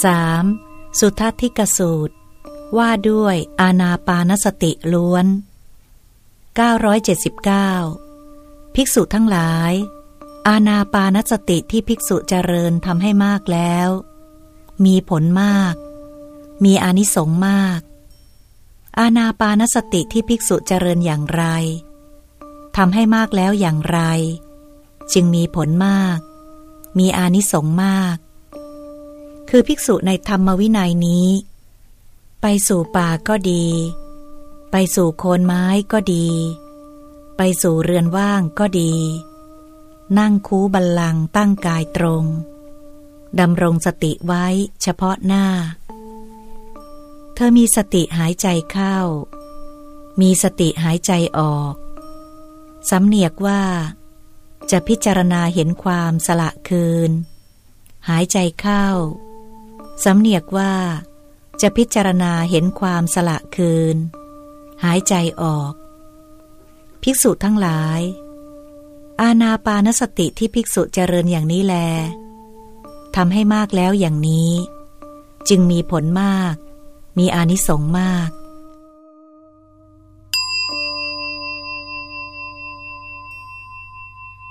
3. สุทัศทิกสูตร ว่าด้วยอาณาปานสติล้วน 979 ภิกษุทั้งหลาย อาณาปานสติที่ภิกษุเจริญทำให้มากแล้ว มีผลมาก มีอานิสงส์มาก อาณาปานสติที่ภิกษุเจริญอย่างไรทำให้มากแล้วอย่างไร จึงมีผลมาก มีอานิสงส์มาก คือภิกษุในธรรมวินัยนี้ ไปสู่ป่าก็ดี ไปสู่โคนไม้ก็ดี ไปสู่เรือนว่างก็ดี นั่งคูบัลลังตั้งกายตรงดำรงสติไว้เฉพาะหน้า เธอมีสติหายใจเข้า มีสติหายใจออก สำเนียกว่า จะพิจารณาเห็นความสละคืน หายใจเข้า สำเนียกว่า จะพิจารณาเห็นความสละคืน หายใจออก ภิกษุทั้งหลาย อาณาปานสติที่ภิกษุเจริญอย่างนี้แลทำให้มากแล้วอย่างนี้ จึงมีผลมาก มีอานิสงส์มาก